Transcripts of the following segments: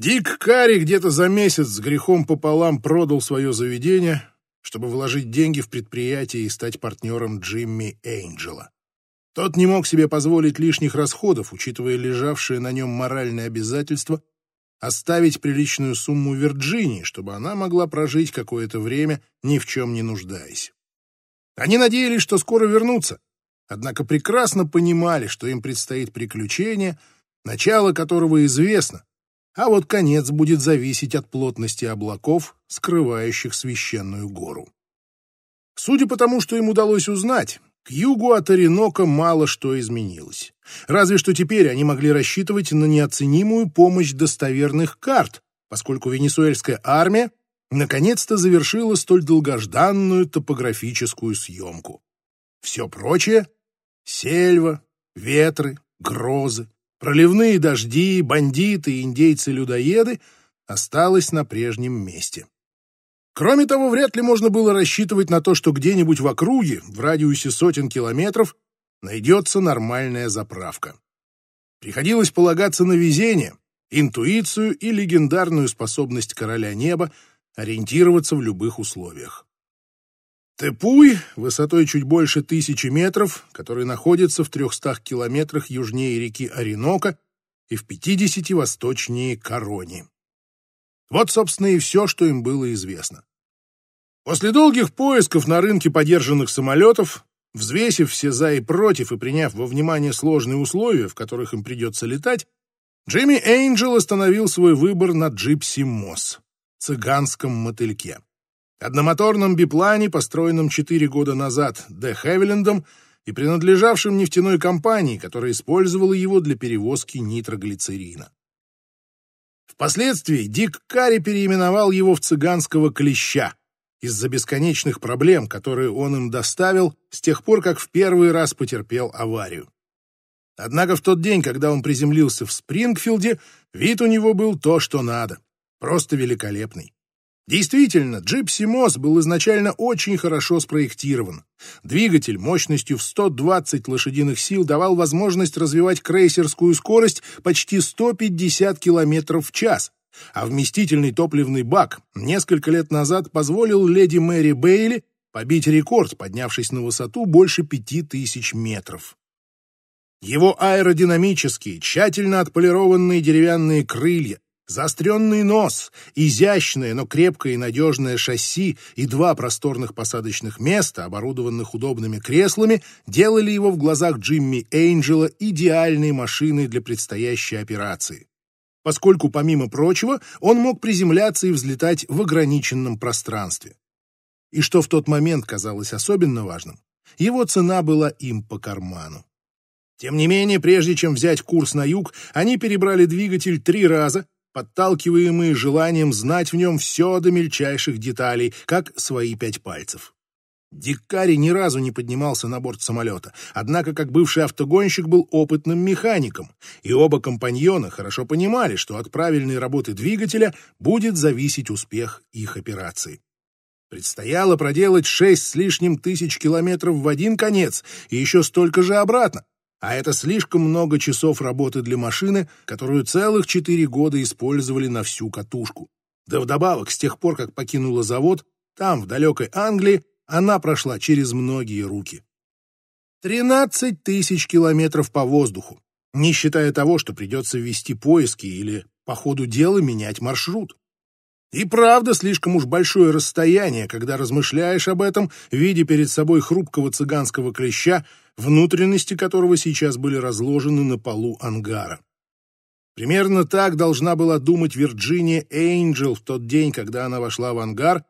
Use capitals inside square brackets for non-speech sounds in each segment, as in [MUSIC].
Дик Карри где-то за месяц с грехом пополам продал свое заведение, чтобы вложить деньги в предприятие и стать партнером Джимми Эйнджела. Тот не мог себе позволить лишних расходов, учитывая лежавшие на нем моральные обязательства, оставить приличную сумму Вирджинии, чтобы она могла прожить какое-то время, ни в чем не нуждаясь. Они надеялись, что скоро вернутся, однако прекрасно понимали, что им предстоит приключение, начало которого известно, а вот конец будет зависеть от плотности облаков, скрывающих священную гору. Судя по тому, что им удалось узнать, к югу от Оренока мало что изменилось. Разве что теперь они могли рассчитывать на неоценимую помощь достоверных карт, поскольку венесуэльская армия наконец-то завершила столь долгожданную топографическую съемку. Все прочее — сельва, ветры, грозы, Проливные дожди, бандиты индейцы-людоеды осталось на прежнем месте. Кроме того, вряд ли можно было рассчитывать на то, что где-нибудь в округе, в радиусе сотен километров, найдется нормальная заправка. Приходилось полагаться на везение, интуицию и легендарную способность короля неба ориентироваться в любых условиях. Тепуй, высотой чуть больше тысячи метров, который находится в 300 километрах южнее реки Оренока и в 50 восточнее Корони. Вот, собственно, и все, что им было известно. После долгих поисков на рынке подержанных самолетов, взвесив все за и против и приняв во внимание сложные условия, в которых им придется летать, Джимми Эйнджел остановил свой выбор на Джипси Мосс, цыганском мотыльке одномоторном биплане, построенном четыре года назад Д. Хевилендом и принадлежавшем нефтяной компании, которая использовала его для перевозки нитроглицерина. Впоследствии Дик Карри переименовал его в цыганского клеща из-за бесконечных проблем, которые он им доставил с тех пор, как в первый раз потерпел аварию. Однако в тот день, когда он приземлился в Спрингфилде, вид у него был то, что надо. Просто великолепный. Действительно, Джипси Мосс был изначально очень хорошо спроектирован. Двигатель мощностью в 120 лошадиных сил давал возможность развивать крейсерскую скорость почти 150 км в час, а вместительный топливный бак несколько лет назад позволил леди Мэри Бейли побить рекорд, поднявшись на высоту больше 5000 метров. Его аэродинамические, тщательно отполированные деревянные крылья, Заостренный нос, изящное, но крепкое и надежное шасси и два просторных посадочных места, оборудованных удобными креслами, делали его в глазах Джимми Эйнджела идеальной машиной для предстоящей операции. Поскольку, помимо прочего, он мог приземляться и взлетать в ограниченном пространстве. И что в тот момент казалось особенно важным, его цена была им по карману. Тем не менее, прежде чем взять курс на юг, они перебрали двигатель три раза, подталкиваемые желанием знать в нем все до мельчайших деталей, как свои пять пальцев. Дикари ни разу не поднимался на борт самолета, однако как бывший автогонщик был опытным механиком, и оба компаньона хорошо понимали, что от правильной работы двигателя будет зависеть успех их операции. Предстояло проделать шесть с лишним тысяч километров в один конец и еще столько же обратно, а это слишком много часов работы для машины, которую целых четыре года использовали на всю катушку. Да вдобавок, с тех пор, как покинула завод, там, в далекой Англии, она прошла через многие руки. Тринадцать тысяч километров по воздуху, не считая того, что придется вести поиски или по ходу дела менять маршрут. И правда, слишком уж большое расстояние, когда размышляешь об этом, видя перед собой хрупкого цыганского клеща, внутренности которого сейчас были разложены на полу ангара. Примерно так должна была думать Вирджиния Эйнджел в тот день, когда она вошла в ангар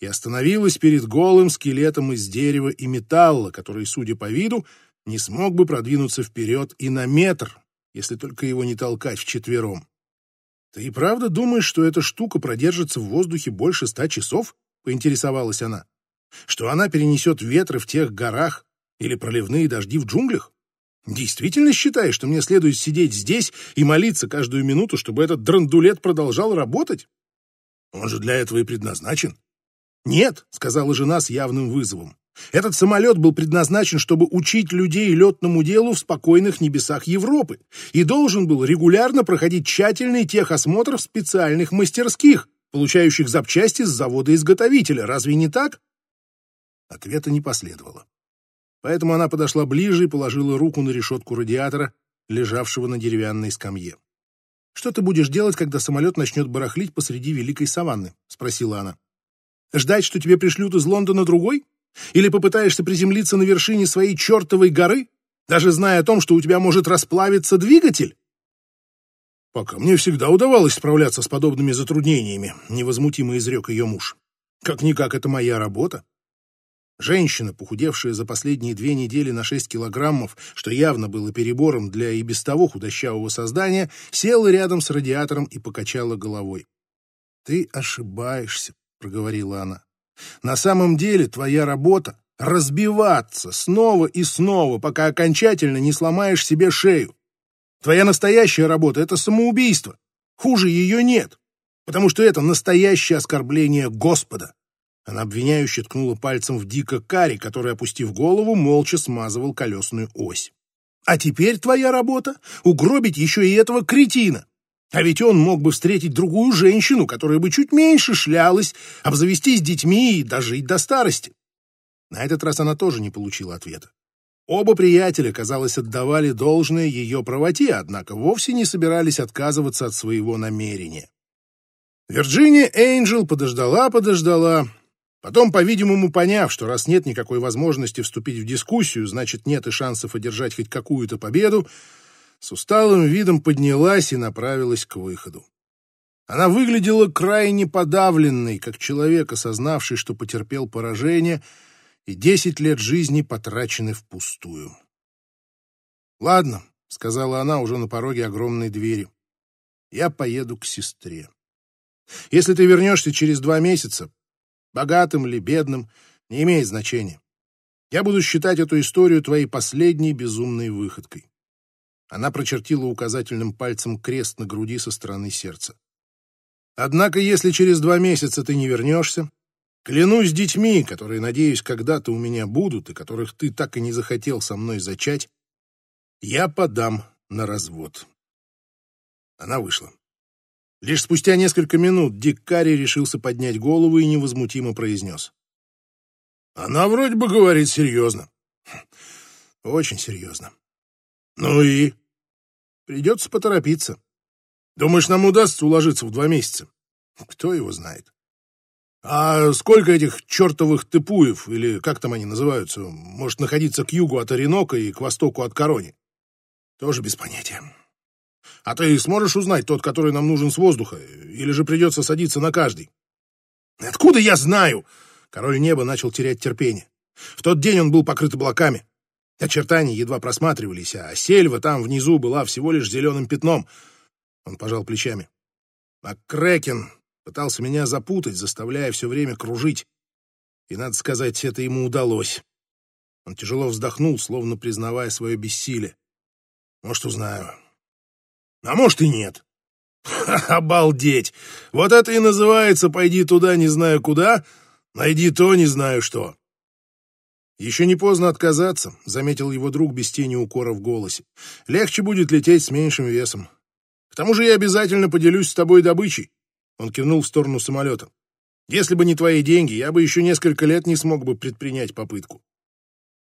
и остановилась перед голым скелетом из дерева и металла, который, судя по виду, не смог бы продвинуться вперед и на метр, если только его не толкать вчетвером. «Ты и правда думаешь, что эта штука продержится в воздухе больше ста часов?» — поинтересовалась она. «Что она перенесет ветры в тех горах или проливные дожди в джунглях? Действительно считаешь, что мне следует сидеть здесь и молиться каждую минуту, чтобы этот драндулет продолжал работать? Он же для этого и предназначен». «Нет», — сказала жена с явным вызовом. Этот самолет был предназначен, чтобы учить людей летному делу в спокойных небесах Европы и должен был регулярно проходить тщательный техосмотр в специальных мастерских, получающих запчасти с завода-изготовителя. Разве не так? Ответа не последовало. Поэтому она подошла ближе и положила руку на решетку радиатора, лежавшего на деревянной скамье. «Что ты будешь делать, когда самолет начнет барахлить посреди великой саванны?» — спросила она. «Ждать, что тебе пришлют из Лондона другой? Или попытаешься приземлиться на вершине своей чертовой горы, даже зная о том, что у тебя может расплавиться двигатель?» «Пока мне всегда удавалось справляться с подобными затруднениями», — невозмутимо изрек ее муж. «Как-никак это моя работа. Женщина, похудевшая за последние две недели на 6 килограммов, что явно было перебором для и без того худощавого создания, села рядом с радиатором и покачала головой. «Ты ошибаешься», — проговорила она. «На самом деле твоя работа — разбиваться снова и снова, пока окончательно не сломаешь себе шею. Твоя настоящая работа — это самоубийство. Хуже ее нет, потому что это настоящее оскорбление Господа. Она обвиняюще ткнула пальцем в Дика Кари, который, опустив голову, молча смазывал колесную ось. «А теперь твоя работа — угробить еще и этого кретина. А ведь он мог бы встретить другую женщину, которая бы чуть меньше шлялась, обзавестись детьми и дожить до старости». На этот раз она тоже не получила ответа. Оба приятеля, казалось, отдавали должное ее правоте, однако вовсе не собирались отказываться от своего намерения. Вирджиния Эйнджел подождала-подождала, Потом, по-видимому, поняв, что раз нет никакой возможности вступить в дискуссию, значит, нет и шансов одержать хоть какую-то победу, с усталым видом поднялась и направилась к выходу. Она выглядела крайне подавленной, как человек, осознавший, что потерпел поражение, и десять лет жизни потрачены впустую. «Ладно», — сказала она уже на пороге огромной двери, — «я поеду к сестре. Если ты вернешься через два месяца, Богатым ли, бедным, не имеет значения. Я буду считать эту историю твоей последней безумной выходкой. Она прочертила указательным пальцем крест на груди со стороны сердца. Однако, если через два месяца ты не вернешься, клянусь детьми, которые, надеюсь, когда-то у меня будут и которых ты так и не захотел со мной зачать, я подам на развод. Она вышла. Лишь спустя несколько минут Дик Карри решился поднять голову и невозмутимо произнес. «Она вроде бы говорит серьезно». «Очень серьезно». «Ну и?» «Придется поторопиться. Думаешь, нам удастся уложиться в два месяца?» «Кто его знает?» «А сколько этих чертовых тыпуев, или как там они называются, может находиться к югу от Оренока и к востоку от Корони?» «Тоже без понятия. А ты сможешь узнать тот, который нам нужен с воздуха, или же придется садиться на каждый? Откуда я знаю? Король неба начал терять терпение. В тот день он был покрыт облаками. Очертания едва просматривались, а сельва там внизу была всего лишь зеленым пятном. Он пожал плечами. А Крекен пытался меня запутать, заставляя все время кружить. И, надо сказать, это ему удалось. Он тяжело вздохнул, словно признавая свое бессилие. Может, узнаю. А может и нет. [LAUGHS] обалдеть! Вот это и называется «пойди туда, не знаю куда, найди то, не знаю что». «Еще не поздно отказаться», — заметил его друг без тени укора в голосе. «Легче будет лететь с меньшим весом. К тому же я обязательно поделюсь с тобой добычей». Он кивнул в сторону самолета. «Если бы не твои деньги, я бы еще несколько лет не смог бы предпринять попытку».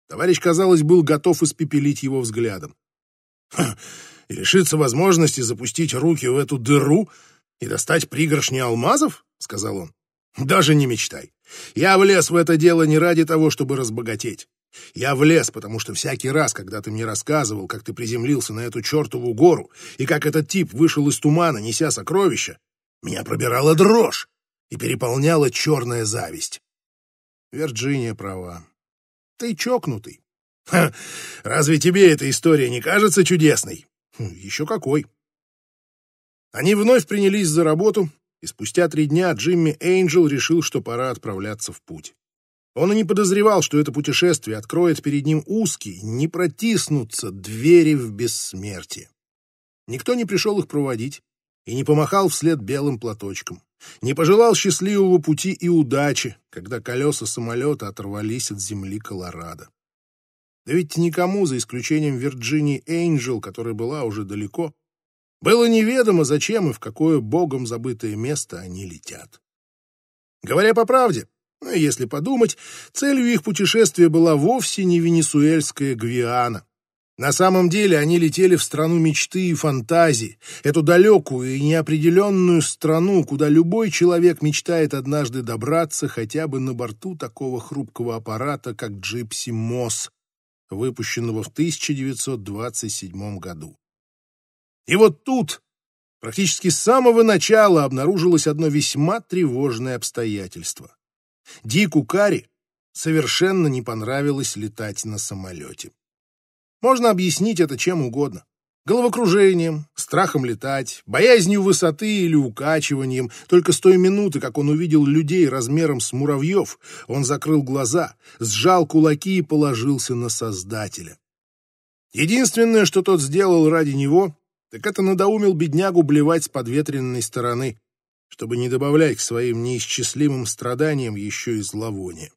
Товарищ, казалось, был готов испепелить его взглядом и лишиться возможности запустить руки в эту дыру и достать пригоршни алмазов?» — сказал он. «Даже не мечтай. Я влез в это дело не ради того, чтобы разбогатеть. Я влез, потому что всякий раз, когда ты мне рассказывал, как ты приземлился на эту чертову гору и как этот тип вышел из тумана, неся сокровища, меня пробирала дрожь и переполняла черная зависть. Вирджиния права. Ты чокнутый. Ха, разве тебе эта история не кажется чудесной? Хм, еще какой. Они вновь принялись за работу, и спустя три дня Джимми Эйнджел решил, что пора отправляться в путь. Он и не подозревал, что это путешествие откроет перед ним узкие, не протиснуться двери в бессмертие. Никто не пришел их проводить и не помахал вслед белым платочком. Не пожелал счастливого пути и удачи, когда колеса самолета оторвались от земли Колорадо. Да ведь никому, за исключением Вирджинии Эйнджел, которая была уже далеко, было неведомо, зачем и в какое богом забытое место они летят. Говоря по правде, ну, если подумать, целью их путешествия была вовсе не венесуэльская Гвиана. На самом деле они летели в страну мечты и фантазии, эту далекую и неопределенную страну, куда любой человек мечтает однажды добраться хотя бы на борту такого хрупкого аппарата, как Джипси Мосс, выпущенного в 1927 году. И вот тут, практически с самого начала, обнаружилось одно весьма тревожное обстоятельство. Дику Кари совершенно не понравилось летать на самолете. Можно объяснить это чем угодно. Головокружением, страхом летать, боязнью высоты или укачиванием. Только с той минуты, как он увидел людей размером с муравьев, он закрыл глаза, сжал кулаки и положился на Создателя. Единственное, что тот сделал ради него, так это надоумил беднягу блевать с подветренной стороны, чтобы не добавлять к своим неисчислимым страданиям еще и зловоние.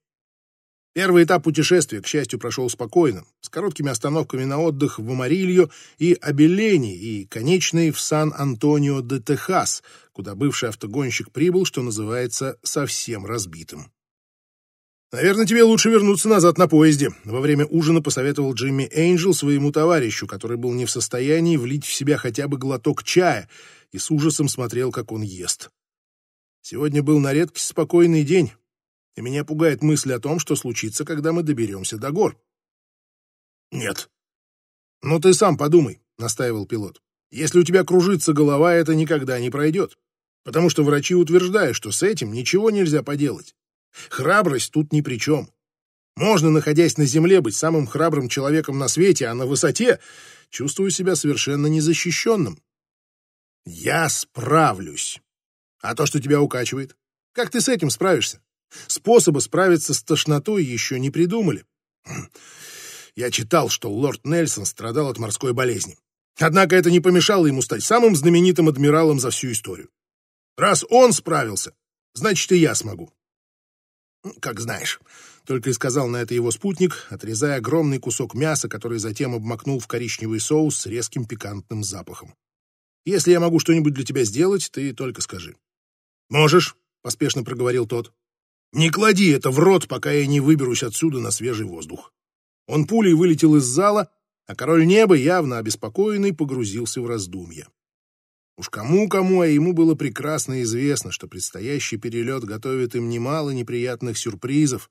Первый этап путешествия, к счастью, прошел спокойно, с короткими остановками на отдых в Амарильо и Абелени и конечной в Сан-Антонио де Техас, куда бывший автогонщик прибыл, что называется, совсем разбитым. «Наверное, тебе лучше вернуться назад на поезде», — во время ужина посоветовал Джимми Эйнджел своему товарищу, который был не в состоянии влить в себя хотя бы глоток чая и с ужасом смотрел, как он ест. Сегодня был на редкость спокойный день, и меня пугает мысль о том, что случится, когда мы доберемся до гор. Нет. Ну ты сам подумай, настаивал пилот. Если у тебя кружится голова, это никогда не пройдет. Потому что врачи утверждают, что с этим ничего нельзя поделать. Храбрость тут ни при чем. Можно, находясь на земле, быть самым храбрым человеком на свете, а на высоте чувствую себя совершенно незащищенным. Я справлюсь. А то, что тебя укачивает, как ты с этим справишься? Способа справиться с тошнотой еще не придумали. Я читал, что лорд Нельсон страдал от морской болезни. Однако это не помешало ему стать самым знаменитым адмиралом за всю историю. Раз он справился, значит и я смогу. Как знаешь, только и сказал на это его спутник, отрезая огромный кусок мяса, который затем обмакнул в коричневый соус с резким пикантным запахом. Если я могу что-нибудь для тебя сделать, ты только скажи. Можешь, поспешно проговорил тот. Не клади это в рот, пока я не выберусь отсюда на свежий воздух. Он пулей вылетел из зала, а король неба, явно обеспокоенный, погрузился в раздумья. Уж кому-кому, а ему было прекрасно известно, что предстоящий перелет готовит им немало неприятных сюрпризов,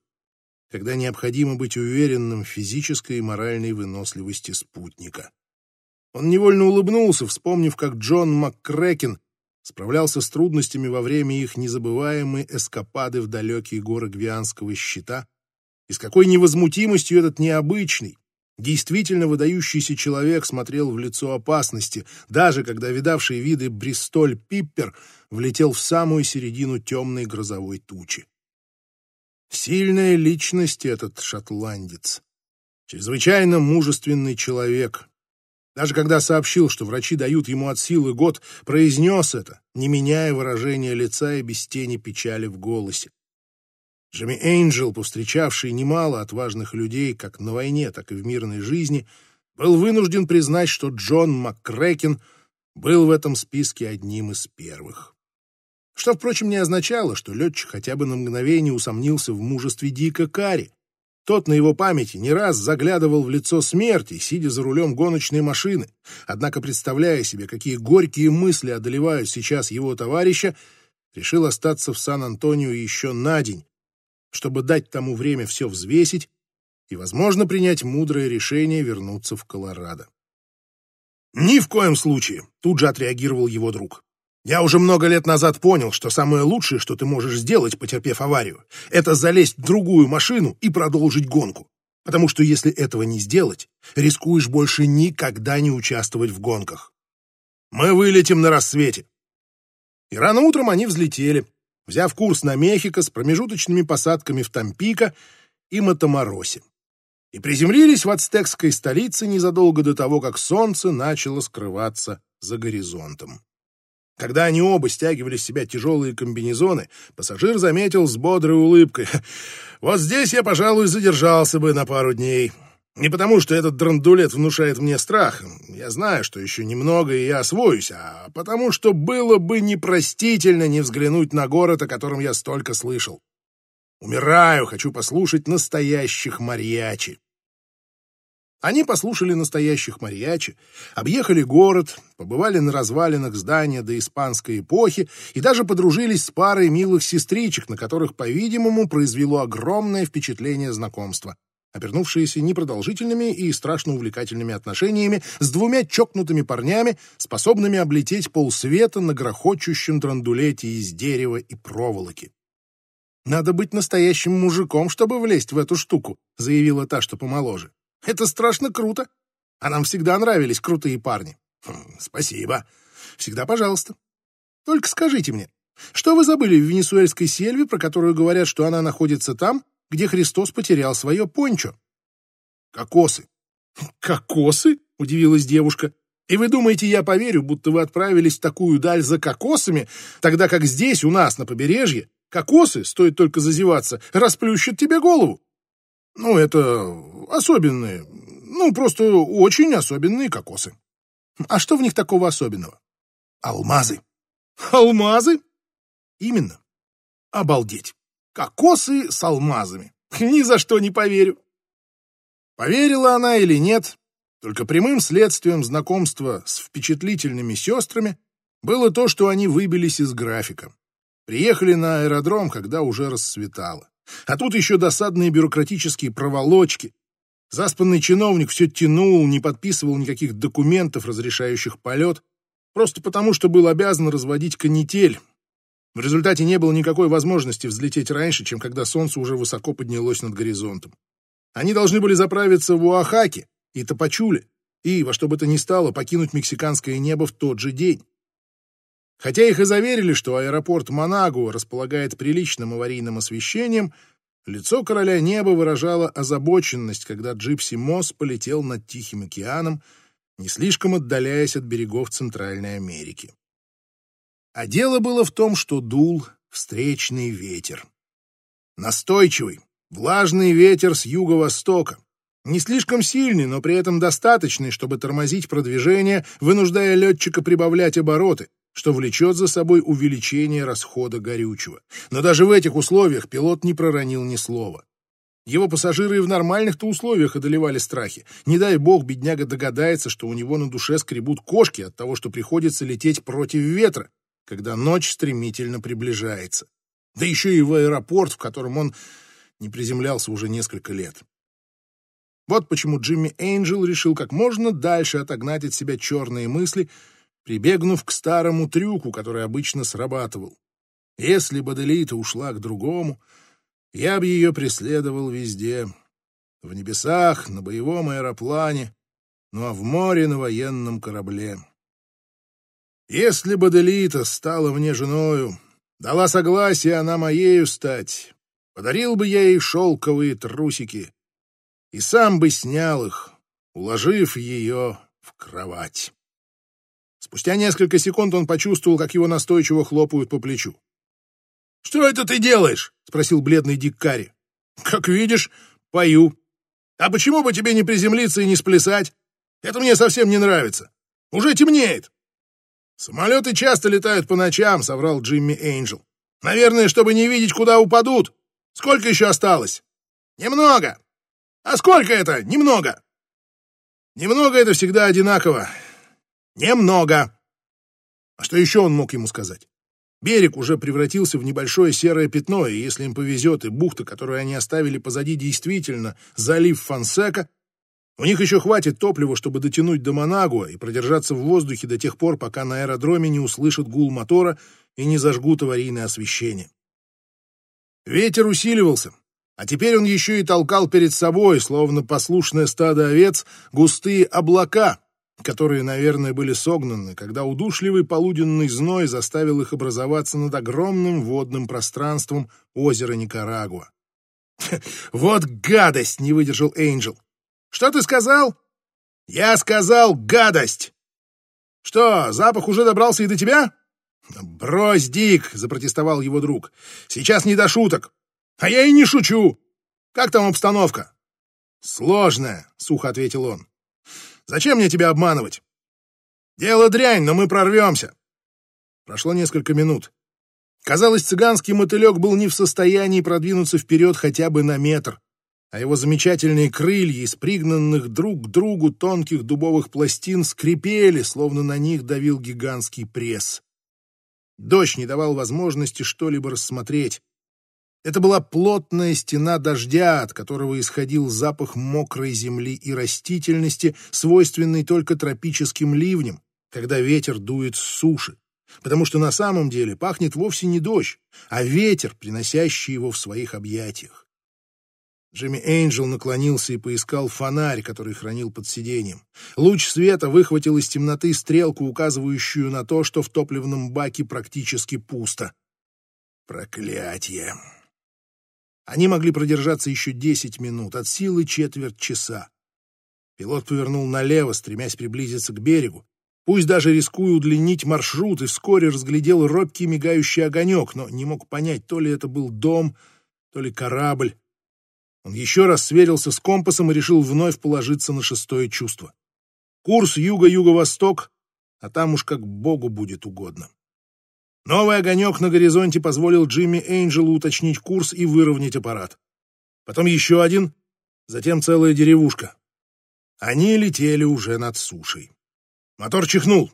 когда необходимо быть уверенным в физической и моральной выносливости спутника. Он невольно улыбнулся, вспомнив, как Джон МакКрэкен справлялся с трудностями во время их незабываемой эскапады в далекие горы Гвианского щита, и с какой невозмутимостью этот необычный, действительно выдающийся человек смотрел в лицо опасности, даже когда видавший виды Бристоль Пиппер влетел в самую середину темной грозовой тучи. Сильная личность этот шотландец. Чрезвычайно мужественный человек, даже когда сообщил, что врачи дают ему от силы год, произнес это, не меняя выражения лица и без тени печали в голосе. Джимми Эйнджел, повстречавший немало отважных людей как на войне, так и в мирной жизни, был вынужден признать, что Джон МакКрэкен был в этом списке одним из первых. Что, впрочем, не означало, что летчик хотя бы на мгновение усомнился в мужестве Дика Карри, тот на его памяти не раз заглядывал в лицо смерти, сидя за рулем гоночной машины. Однако, представляя себе, какие горькие мысли одолевают сейчас его товарища, решил остаться в Сан-Антонио еще на день, чтобы дать тому время все взвесить и, возможно, принять мудрое решение вернуться в Колорадо. «Ни в коем случае!» — тут же отреагировал его друг. Я уже много лет назад понял, что самое лучшее, что ты можешь сделать, потерпев аварию, это залезть в другую машину и продолжить гонку. Потому что если этого не сделать, рискуешь больше никогда не участвовать в гонках. Мы вылетим на рассвете. И рано утром они взлетели, взяв курс на Мехико с промежуточными посадками в Тампико и Матаморосе. И приземлились в ацтекской столице незадолго до того, как солнце начало скрываться за горизонтом. Когда они оба стягивали с себя тяжелые комбинезоны, пассажир заметил с бодрой улыбкой. «Вот здесь я, пожалуй, задержался бы на пару дней. Не потому, что этот драндулет внушает мне страх. Я знаю, что еще немного, и я освоюсь, а потому, что было бы непростительно не взглянуть на город, о котором я столько слышал. Умираю, хочу послушать настоящих марьячи. Они послушали настоящих мариачи, объехали город, побывали на развалинах здания до испанской эпохи и даже подружились с парой милых сестричек, на которых, по-видимому, произвело огромное впечатление знакомства, обернувшиеся непродолжительными и страшно увлекательными отношениями с двумя чокнутыми парнями, способными облететь полсвета на грохочущем драндулете из дерева и проволоки. «Надо быть настоящим мужиком, чтобы влезть в эту штуку», заявила та, что помоложе. Это страшно круто. А нам всегда нравились крутые парни. Хм, спасибо. Всегда пожалуйста. Только скажите мне, что вы забыли в венесуэльской сельве, про которую говорят, что она находится там, где Христос потерял свое пончо? Кокосы. Кокосы? Удивилась девушка. И вы думаете, я поверю, будто вы отправились в такую даль за кокосами, тогда как здесь, у нас, на побережье, кокосы, стоит только зазеваться, расплющат тебе голову? Ну, это особенные, ну, просто очень особенные кокосы. А что в них такого особенного? Алмазы. Алмазы? Именно. Обалдеть. Кокосы с алмазами. Ни за что не поверю. Поверила она или нет, только прямым следствием знакомства с впечатлительными сестрами было то, что они выбились из графика. Приехали на аэродром, когда уже расцветало. А тут еще досадные бюрократические проволочки. Заспанный чиновник все тянул, не подписывал никаких документов, разрешающих полет, просто потому, что был обязан разводить канитель. В результате не было никакой возможности взлететь раньше, чем когда солнце уже высоко поднялось над горизонтом. Они должны были заправиться в Уахаке и Топачуле, и, во что бы то ни стало, покинуть мексиканское небо в тот же день. Хотя их и заверили, что аэропорт Манагуа располагает приличным аварийным освещением, лицо короля неба выражало озабоченность, когда Джипси Мосс полетел над Тихим океаном, не слишком отдаляясь от берегов Центральной Америки. А дело было в том, что дул встречный ветер. Настойчивый, влажный ветер с юго-востока, не слишком сильный, но при этом достаточный, чтобы тормозить продвижение, вынуждая летчика прибавлять обороты, что влечет за собой увеличение расхода горючего. Но даже в этих условиях пилот не проронил ни слова. Его пассажиры и в нормальных-то условиях одолевали страхи. Не дай бог, бедняга догадается, что у него на душе скребут кошки от того, что приходится лететь против ветра, когда ночь стремительно приближается. Да еще и в аэропорт, в котором он не приземлялся уже несколько лет. Вот почему Джимми Эйнджел решил как можно дальше отогнать от себя черные мысли прибегнув к старому трюку, который обычно срабатывал. Если бы Делита ушла к другому, я бы ее преследовал везде. В небесах, на боевом аэроплане, ну а в море на военном корабле. Если бы Делита стала мне женою, дала согласие она моею стать, подарил бы я ей шелковые трусики и сам бы снял их, уложив ее в кровать. Спустя несколько секунд он почувствовал, как его настойчиво хлопают по плечу. «Что это ты делаешь?» — спросил бледный Дик Карри. «Как видишь, пою. А почему бы тебе не приземлиться и не сплясать? Это мне совсем не нравится. Уже темнеет». «Самолеты часто летают по ночам», — соврал Джимми Эйнджел. «Наверное, чтобы не видеть, куда упадут. Сколько еще осталось?» «Немного». «А сколько это? Немного». «Немного — это всегда одинаково. Немного. А что еще он мог ему сказать? Берег уже превратился в небольшое серое пятно, и если им повезет, и бухта, которую они оставили позади, действительно залив Фансека, у них еще хватит топлива, чтобы дотянуть до Манагуа и продержаться в воздухе до тех пор, пока на аэродроме не услышат гул мотора и не зажгут аварийное освещение. Ветер усиливался, а теперь он еще и толкал перед собой, словно послушное стадо овец, густые облака, которые, наверное, были согнаны, когда удушливый полуденный зной заставил их образоваться над огромным водным пространством озера Никарагуа. [LAUGHS] «Вот гадость!» — не выдержал Эйнджел. «Что ты сказал?» «Я сказал гадость!» «Что, запах уже добрался и до тебя?» «Брось, Дик!» — запротестовал его друг. «Сейчас не до шуток. А я и не шучу. Как там обстановка?» «Сложная», — сухо ответил он. «Зачем мне тебя обманывать? Дело дрянь, но мы прорвемся». Прошло несколько минут. Казалось, цыганский мотылек был не в состоянии продвинуться вперед хотя бы на метр, а его замечательные крылья из пригнанных друг к другу тонких дубовых пластин скрипели, словно на них давил гигантский пресс. Дождь не давал возможности что-либо рассмотреть. Это была плотная стена дождя, от которого исходил запах мокрой земли и растительности, свойственный только тропическим ливням, когда ветер дует с суши потому что на самом деле пахнет вовсе не дождь, а ветер, приносящий его в своих объятиях. Джимми Эйнджел наклонился и поискал фонарь, который хранил под сиденьем. Луч света выхватил из темноты стрелку, указывающую на то, что в топливном баке практически пусто. Проклятье! Они могли продержаться еще десять минут, от силы четверть часа. Пилот повернул налево, стремясь приблизиться к берегу, Пусть даже рискуя удлинить маршрут, и вскоре разглядел робкий мигающий огонек, но не мог понять, то ли это был дом, то ли корабль. Он еще раз сверился с компасом и решил вновь положиться на шестое чувство. Курс юго-юго-восток, а там уж как Богу будет угодно. Новый огонек на горизонте позволил Джимми Эйнджелу уточнить курс и выровнять аппарат. Потом еще один, затем целая деревушка. Они летели уже над сушей. Мотор чихнул.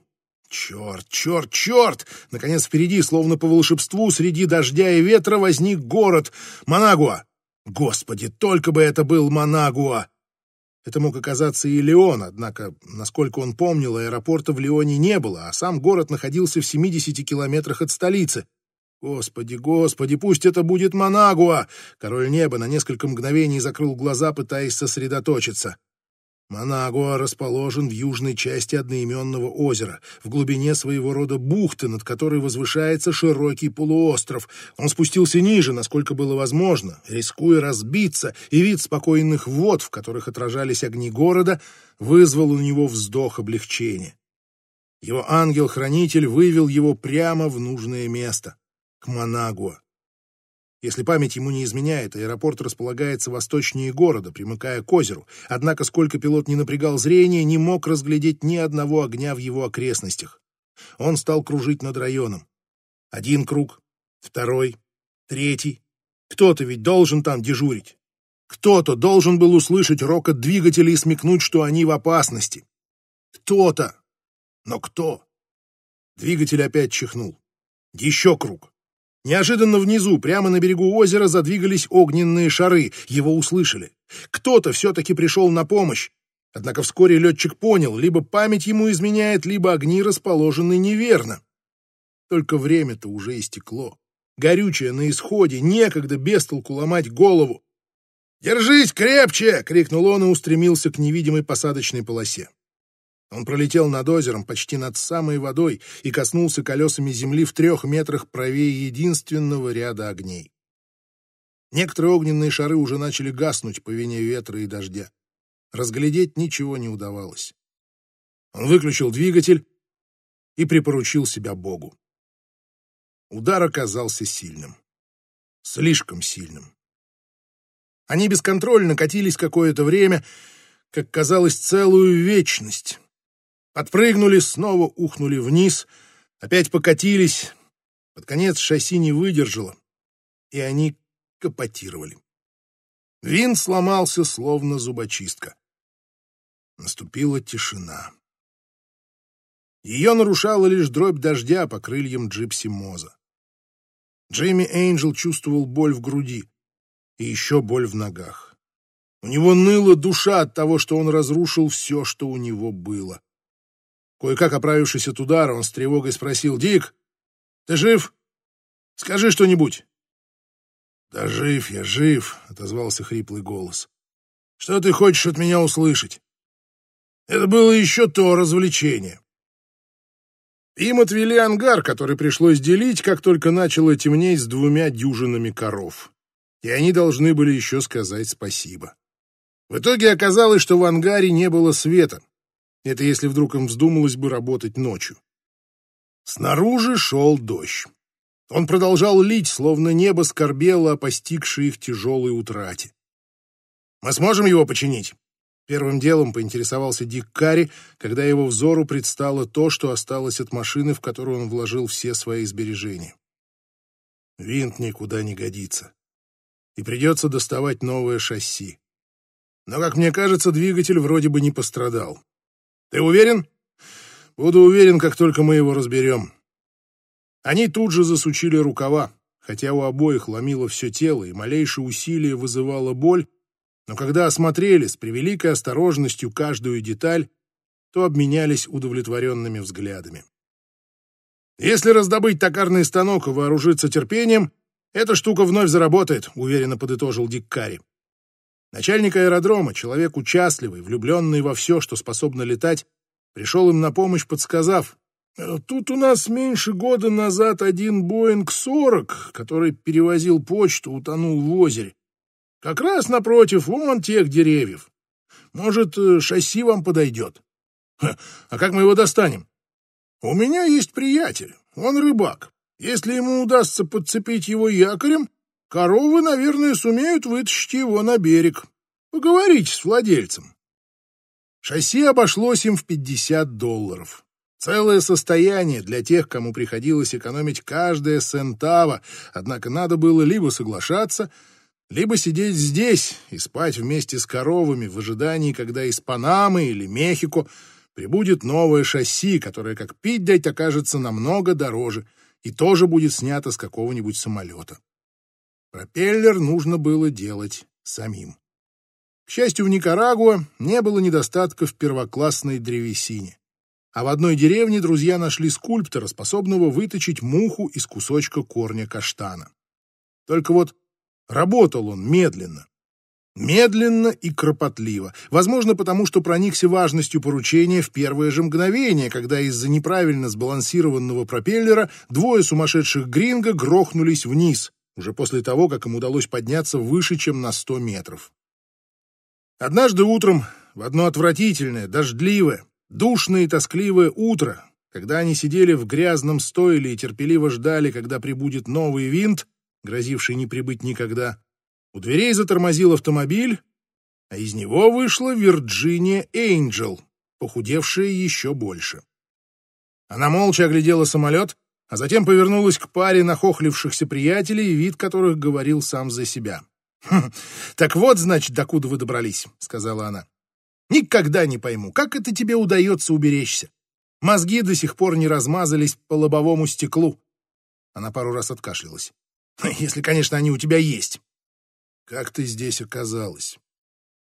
Черт, черт, черт! Наконец впереди, словно по волшебству, среди дождя и ветра возник город Манагуа. Господи, только бы это был Манагуа! Это мог оказаться и Леон, однако, насколько он помнил, аэропорта в Леоне не было, а сам город находился в 70 километрах от столицы. Господи, господи, пусть это будет Манагуа! Король неба на несколько мгновений закрыл глаза, пытаясь сосредоточиться. Манагуа расположен в южной части одноименного озера, в глубине своего рода бухты, над которой возвышается широкий полуостров. Он спустился ниже, насколько было возможно, рискуя разбиться, и вид спокойных вод, в которых отражались огни города, вызвал у него вздох облегчения. Его ангел-хранитель вывел его прямо в нужное место, к Манагуа. Если память ему не изменяет, аэропорт располагается восточнее города, примыкая к озеру. Однако, сколько пилот не напрягал зрение, не мог разглядеть ни одного огня в его окрестностях. Он стал кружить над районом. Один круг, второй, третий. Кто-то ведь должен там дежурить. Кто-то должен был услышать рокот двигателя и смекнуть, что они в опасности. Кто-то. Но кто? Двигатель опять чихнул. Еще круг. Неожиданно внизу, прямо на берегу озера, задвигались огненные шары. Его услышали. Кто-то все-таки пришел на помощь. Однако вскоре летчик понял, либо память ему изменяет, либо огни расположены неверно. Только время-то уже истекло. Горючее на исходе, некогда без толку ломать голову. «Держись крепче!» — крикнул он и устремился к невидимой посадочной полосе. Он пролетел над озером, почти над самой водой, и коснулся колесами земли в трех метрах правее единственного ряда огней. Некоторые огненные шары уже начали гаснуть по вине ветра и дождя. Разглядеть ничего не удавалось. Он выключил двигатель и припоручил себя Богу. Удар оказался сильным. Слишком сильным. Они бесконтрольно катились какое-то время, как казалось, целую вечность. Отпрыгнули, снова ухнули вниз, опять покатились. Под конец шасси не выдержало, и они капотировали. Винт сломался, словно зубочистка. Наступила тишина. Ее нарушала лишь дробь дождя по крыльям Джипси Моза. Джейми Эйнджел чувствовал боль в груди и еще боль в ногах. У него ныла душа от того, что он разрушил все, что у него было. Кое-как оправившись от удара, он с тревогой спросил, «Дик, ты жив? Скажи что-нибудь». «Да жив я, жив», — отозвался хриплый голос. «Что ты хочешь от меня услышать?» Это было еще то развлечение. Им отвели ангар, который пришлось делить, как только начало темнеть с двумя дюжинами коров. И они должны были еще сказать спасибо. В итоге оказалось, что в ангаре не было света, это если вдруг им вздумалось бы работать ночью. Снаружи шел дождь. Он продолжал лить, словно небо скорбело о постигшей их тяжелой утрате. «Мы сможем его починить?» Первым делом поинтересовался Дик Карри, когда его взору предстало то, что осталось от машины, в которую он вложил все свои сбережения. Винт никуда не годится. И придется доставать новое шасси. Но, как мне кажется, двигатель вроде бы не пострадал. Ты уверен? Буду уверен, как только мы его разберем. Они тут же засучили рукава, хотя у обоих ломило все тело, и малейшее усилие вызывало боль, но когда осмотрели с превеликой осторожностью каждую деталь, то обменялись удовлетворенными взглядами. «Если раздобыть токарный станок и вооружиться терпением, эта штука вновь заработает», — уверенно подытожил Дик Карри. Начальник аэродрома, человек участливый, влюбленный во все, что способно летать, пришел им на помощь, подсказав. «Тут у нас меньше года назад один Боинг-40, который перевозил почту, утонул в озере. Как раз напротив вон тех деревьев. Может, э, шасси вам подойдет. а как мы его достанем? У меня есть приятель, он рыбак. Если ему удастся подцепить его якорем, коровы, наверное, сумеют вытащить его на берег. Поговорите с владельцем. Шасси обошлось им в 50 долларов. Целое состояние для тех, кому приходилось экономить каждое сентава, однако надо было либо соглашаться, либо сидеть здесь и спать вместе с коровами в ожидании, когда из Панамы или Мехико прибудет новое шасси, которое, как пить дать, окажется намного дороже и тоже будет снято с какого-нибудь самолета. Пропеллер нужно было делать самим. К счастью, в Никарагуа не было недостатка в первоклассной древесине. А в одной деревне друзья нашли скульптора, способного выточить муху из кусочка корня каштана. Только вот Работал он медленно. Медленно и кропотливо. Возможно, потому что проникся важностью поручения в первое же мгновение, когда из-за неправильно сбалансированного пропеллера двое сумасшедших гринго грохнулись вниз, уже после того, как им удалось подняться выше, чем на сто метров. Однажды утром, в одно отвратительное, дождливое, душное и тоскливое утро, когда они сидели в грязном стойле и терпеливо ждали, когда прибудет новый винт, грозивший не прибыть никогда, у дверей затормозил автомобиль, а из него вышла Вирджиния Эйнджел, похудевшая еще больше. Она молча оглядела самолет, а затем повернулась к паре нахохлившихся приятелей, вид которых говорил сам за себя. «Хм, «Так вот, значит, докуда вы добрались», — сказала она. «Никогда не пойму, как это тебе удается уберечься. Мозги до сих пор не размазались по лобовому стеклу». Она пару раз откашлялась. Если, конечно, они у тебя есть. Как ты здесь оказалась?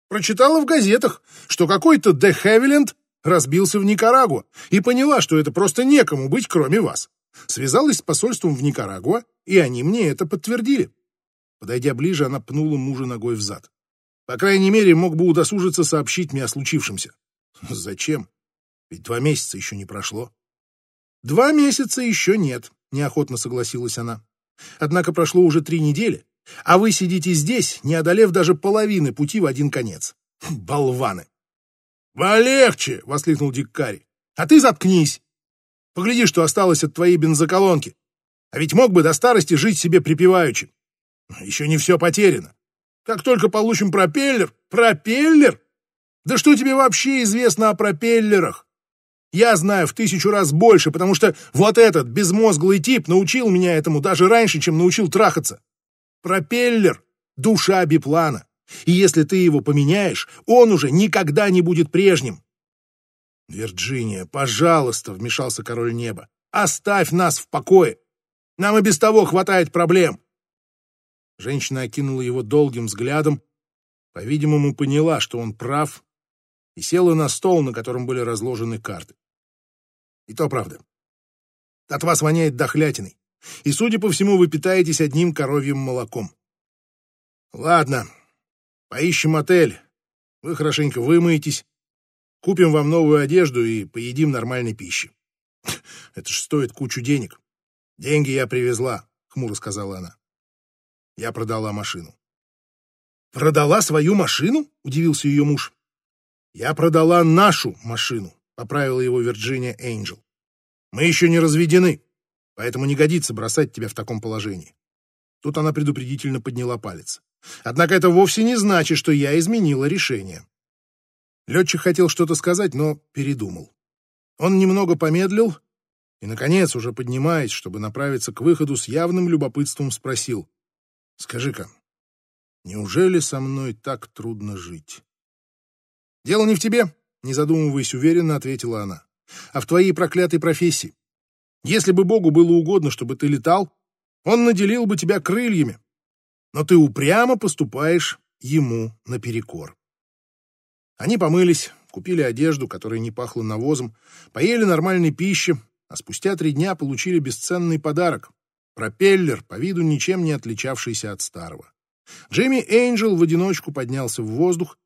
Прочитала в газетах, что какой-то Де Хевиленд разбился в Никарагуа и поняла, что это просто некому быть, кроме вас. Связалась с посольством в Никарагуа, и они мне это подтвердили. Подойдя ближе, она пнула мужа ногой в зад. По крайней мере, мог бы удосужиться сообщить мне о случившемся. [LAUGHS] Зачем? Ведь два месяца еще не прошло. Два месяца еще нет, неохотно согласилась она. Однако прошло уже три недели, а вы сидите здесь, не одолев даже половины пути в один конец. [LAUGHS] Болваны! «Полегче!» — воскликнул Дик Карри. «А ты заткнись! Погляди, что осталось от твоей бензоколонки. А ведь мог бы до старости жить себе припеваючи. Еще не все потеряно. Как только получим пропеллер... Пропеллер? Да что тебе вообще известно о пропеллерах? Я знаю в тысячу раз больше, потому что вот этот безмозглый тип научил меня этому даже раньше, чем научил трахаться. Пропеллер — душа биплана. И если ты его поменяешь, он уже никогда не будет прежним. «Вирджиния, пожалуйста», — вмешался король неба, — «оставь нас в покое. Нам и без того хватает проблем». Женщина окинула его долгим взглядом, по-видимому, поняла, что он прав, и села на стол, на котором были разложены карты. И то правда. От вас воняет дохлятиной. И, судя по всему, вы питаетесь одним коровьим молоком. Ладно, поищем отель. Вы хорошенько вымоетесь, купим вам новую одежду и поедим нормальной пищи. [LAUGHS] Это ж стоит кучу денег. Деньги я привезла, хмуро сказала она. Я продала машину. Продала свою машину? Удивился ее муж. Я продала нашу машину. — поправила его Вирджиния Эйнджел. Мы еще не разведены, поэтому не годится бросать тебя в таком положении. Тут она предупредительно подняла палец. Однако это вовсе не значит, что я изменила решение. Летчик хотел что-то сказать, но передумал. Он немного помедлил и, наконец, уже поднимаясь, чтобы направиться к выходу, с явным любопытством спросил. «Скажи-ка, неужели со мной так трудно жить?» «Дело не в тебе», — не задумываясь уверенно, ответила она, «а в твоей проклятой профессии. Если бы Богу было угодно, чтобы ты летал, он наделил бы тебя крыльями, но ты упрямо поступаешь ему наперекор». Они помылись, купили одежду, которая не пахла навозом, поели нормальной пищи, а спустя три дня получили бесценный подарок — пропеллер, по виду ничем не отличавшийся от старого. Джимми Эйнджел в одиночку поднялся в воздух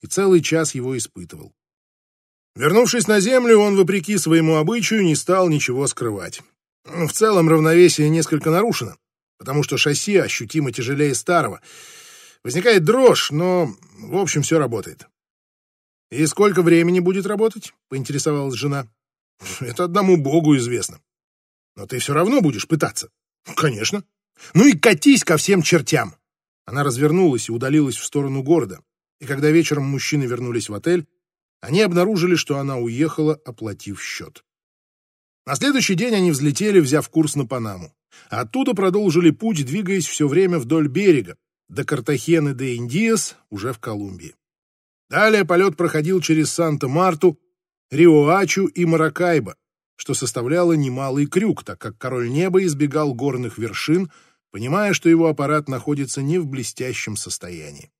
и целый час его испытывал. Вернувшись на землю, он, вопреки своему обычаю, не стал ничего скрывать. В целом равновесие несколько нарушено, потому что шасси ощутимо тяжелее старого. Возникает дрожь, но, в общем, все работает. «И сколько времени будет работать?» — поинтересовалась жена. «Это одному богу известно. Но ты все равно будешь пытаться». «Конечно. Ну и катись ко всем чертям!» Она развернулась и удалилась в сторону города, и когда вечером мужчины вернулись в отель, они обнаружили, что она уехала, оплатив счет. На следующий день они взлетели, взяв курс на Панаму, оттуда продолжили путь, двигаясь все время вдоль берега, до Картахены де Индиас, уже в Колумбии. Далее полет проходил через Санта-Марту, Риоачу и Маракайбо, что составляло немалый крюк, так как король неба избегал горных вершин, понимая, что его аппарат находится не в блестящем состоянии.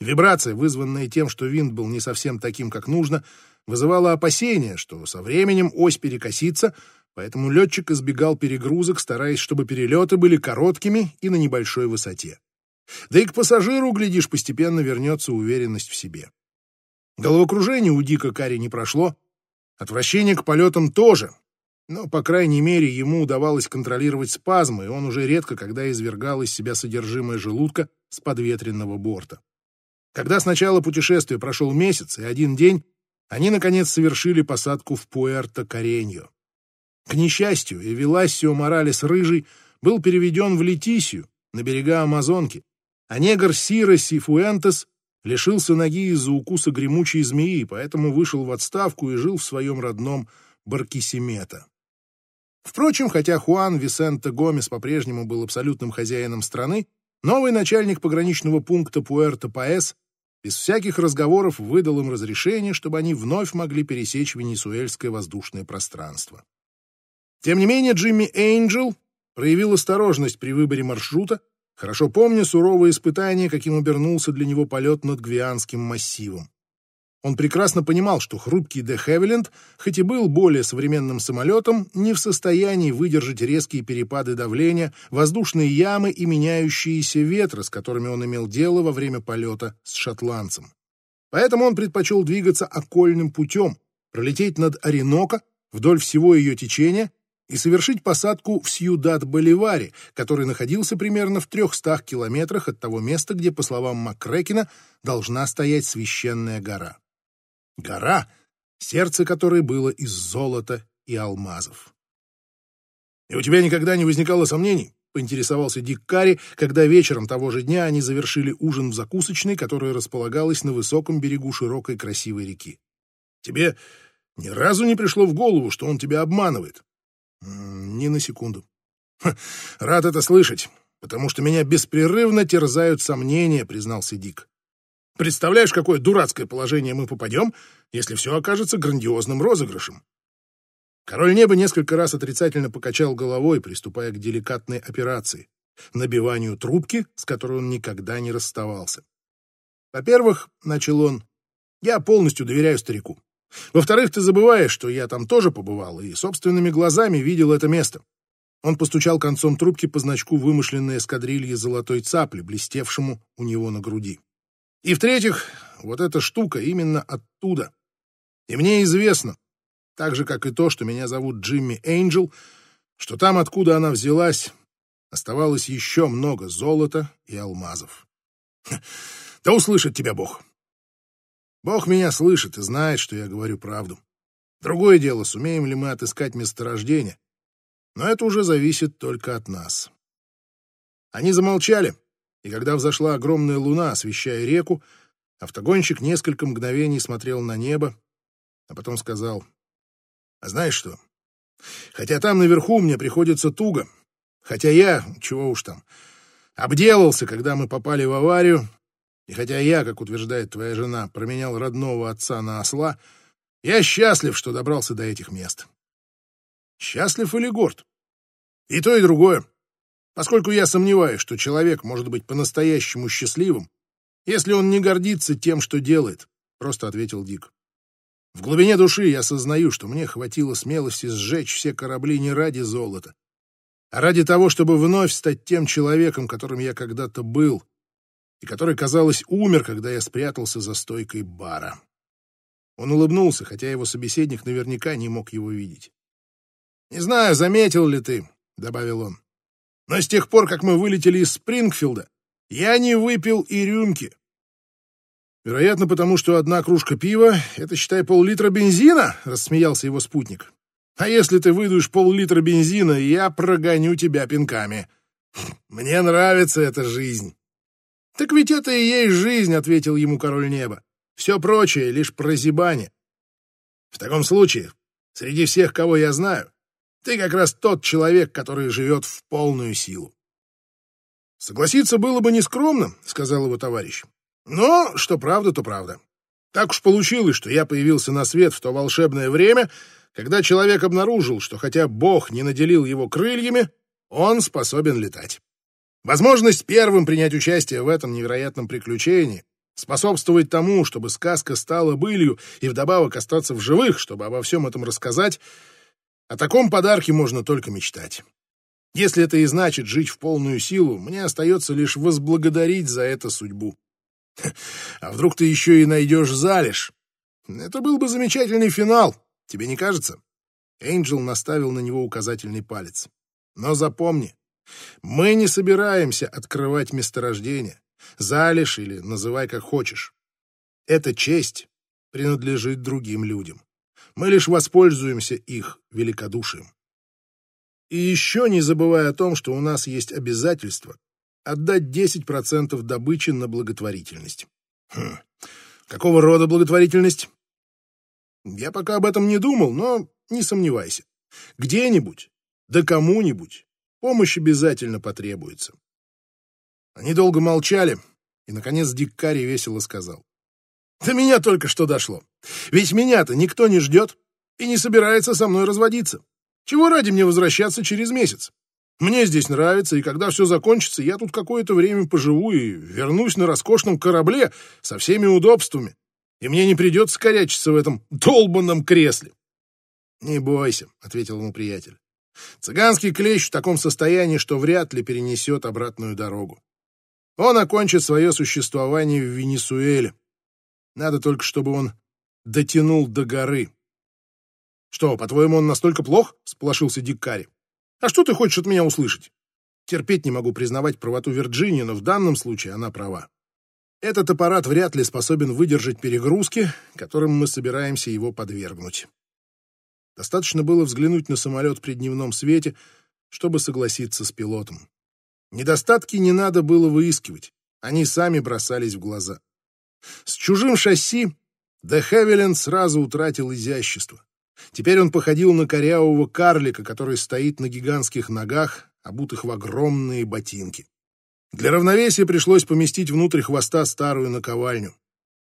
Вибрация, вызванная тем, что винт был не совсем таким, как нужно, вызывала опасения, что со временем ось перекосится, поэтому летчик избегал перегрузок, стараясь, чтобы перелеты были короткими и на небольшой высоте. Да и к пассажиру, глядишь, постепенно вернется уверенность в себе. Головокружение у Дика Карри не прошло, отвращение к полетам тоже, но, по крайней мере, ему удавалось контролировать спазмы, и он уже редко когда извергал из себя содержимое желудка с подветренного борта. Когда с начала путешествия прошел месяц и один день, они, наконец, совершили посадку в Пуэрто-Кареньо. К несчастью, Эвеласио Моралес Рыжий был переведен в Летисию, на берега Амазонки, а негр Сира Сифуэнтес лишился ноги из-за укуса гремучей змеи, поэтому вышел в отставку и жил в своем родном Баркисимета. Впрочем, хотя Хуан Висенте Гомес по-прежнему был абсолютным хозяином страны, новый начальник пограничного пункта Пуэрто-Паэс без всяких разговоров выдал им разрешение, чтобы они вновь могли пересечь венесуэльское воздушное пространство. Тем не менее, Джимми Эйнджел проявил осторожность при выборе маршрута хорошо помня суровые испытания, каким обернулся для него полет над Гвианским массивом. Он прекрасно понимал, что хрупкий Де Хевиленд, хоть и был более современным самолетом, не в состоянии выдержать резкие перепады давления, воздушные ямы и меняющиеся ветры, с которыми он имел дело во время полета с шотландцем. Поэтому он предпочел двигаться окольным путем, пролететь над Ореноко вдоль всего ее течения и совершить посадку в Сьюдад-Боливаре, который находился примерно в 300 километрах от того места, где, по словам Маккрекена, должна стоять священная гора. Гора, сердце которой было из золота и алмазов. «И у тебя никогда не возникало сомнений?» — поинтересовался Дик Карри, когда вечером того же дня они завершили ужин в закусочной, которая располагалась на высоком берегу широкой красивой реки. «Тебе ни разу не пришло в голову, что он тебя обманывает?» Ни на секунду. рад это слышать, потому что меня беспрерывно терзают сомнения, признался Дик. Представляешь, какое дурацкое положение мы попадем, если все окажется грандиозным розыгрышем? Король неба несколько раз отрицательно покачал головой, приступая к деликатной операции — набиванию трубки, с которой он никогда не расставался. Во-первых, — начал он, — я полностью доверяю старику. Во-вторых, ты забываешь, что я там тоже побывал и собственными глазами видел это место. Он постучал концом трубки по значку вымышленной эскадрильи золотой цапли, блестевшему у него на груди. И в-третьих, вот эта штука именно оттуда. И мне известно, так же, как и то, что меня зовут Джимми Эйнджел, что там, откуда она взялась, оставалось еще много золота и алмазов. Да услышит тебя Бог. Бог меня слышит и знает, что я говорю правду. Другое дело, сумеем ли мы отыскать месторождение. Но это уже зависит только от нас. Они замолчали, и когда взошла огромная луна, освещая реку, автогонщик несколько мгновений смотрел на небо, а потом сказал, «А знаешь что? Хотя там наверху мне приходится туго, хотя я, чего уж там, обделался, когда мы попали в аварию, и хотя я, как утверждает твоя жена, променял родного отца на осла, я счастлив, что добрался до этих мест. Счастлив или горд? И то, и другое. Поскольку я сомневаюсь, что человек может быть по-настоящему счастливым, если он не гордится тем, что делает, просто ответил Дик. В глубине души я сознаю, что мне хватило смелости сжечь все корабли не ради золота, а ради того, чтобы вновь стать тем человеком, которым я когда-то был, и который, казалось, умер, когда я спрятался за стойкой бара. Он улыбнулся, хотя его собеседник наверняка не мог его видеть. «Не знаю, заметил ли ты», — добавил он, — «но с тех пор, как мы вылетели из Спрингфилда, я не выпил и рюмки. Вероятно, потому что одна кружка пива — это, считай, пол-литра бензина, — рассмеялся его спутник. А если ты выдуешь пол-литра бензина, я прогоню тебя пинками. Мне нравится эта жизнь. Так ведь это и есть жизнь, — ответил ему король неба. Все прочее — лишь прозябание. В таком случае, среди всех, кого я знаю, ты как раз тот человек, который живет в полную силу. Согласиться было бы нескромным, — сказал его товарищ. Но что правда, то правда. Так уж получилось, что я появился на свет в то волшебное время, когда человек обнаружил, что хотя Бог не наделил его крыльями, он способен летать. Возможность первым принять участие в этом невероятном приключении способствовать тому, чтобы сказка стала былью и вдобавок остаться в живых, чтобы обо всем этом рассказать, о таком подарке можно только мечтать. Если это и значит жить в полную силу, мне остается лишь возблагодарить за это судьбу. [LAUGHS] А вдруг ты еще и найдешь залежь? Это был бы замечательный финал, тебе не кажется? Энджел наставил на него указательный палец. Но запомни, мы не собираемся открывать месторождение, залежь или называй как хочешь. Эта честь принадлежит другим людям. Мы лишь воспользуемся их великодушием. И еще не забывай о том, что у нас есть обязательства, отдать 10% добычи на благотворительность. Хм. Какого рода благотворительность? Я пока об этом не думал, но не сомневайся. Где-нибудь, да кому-нибудь помощь обязательно потребуется. Они долго молчали, и, наконец, Диккари весело сказал. До меня только что дошло. Ведь меня-то никто не ждет и не собирается со мной разводиться. Чего ради мне возвращаться через месяц? Мне здесь нравится, и когда все закончится, я тут какое-то время поживу и вернусь на роскошном корабле со всеми удобствами, и мне не придется корячиться в этом долбанном кресле. «Не бойся», — ответил ему приятель. «Цыганский клещ в таком состоянии, что вряд ли перенесет обратную дорогу. Он окончит свое существование в Венесуэле. Надо только, чтобы он дотянул до горы». «Что, по-твоему, он настолько плох?» — сполошился Диккари. А что ты хочешь от меня услышать? Терпеть не могу признавать правоту Вирджинии, но в данном случае она права. Этот аппарат вряд ли способен выдержать перегрузки, которым мы собираемся его подвергнуть. Достаточно было взглянуть на самолет при дневном свете, чтобы согласиться с пилотом. Недостатки не надо было выискивать, они сами бросались в глаза. С чужим шасси Де Хевиленд сразу утратил изящество. Теперь он походил на корявого карлика, который стоит на гигантских ногах, обутых в огромные ботинки. Для равновесия пришлось поместить внутрь хвоста старую наковальню.